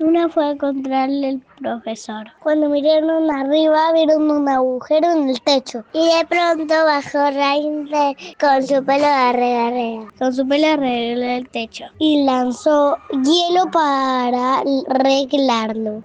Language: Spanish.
Una fue a encontrarle el profesor. Cuando miraron arriba, vieron un agujero en el techo. Y de pronto bajó Rainer con su pelo de arreglar, con su pelo de arreglar el techo. Y lanzó hielo para arreglarlo.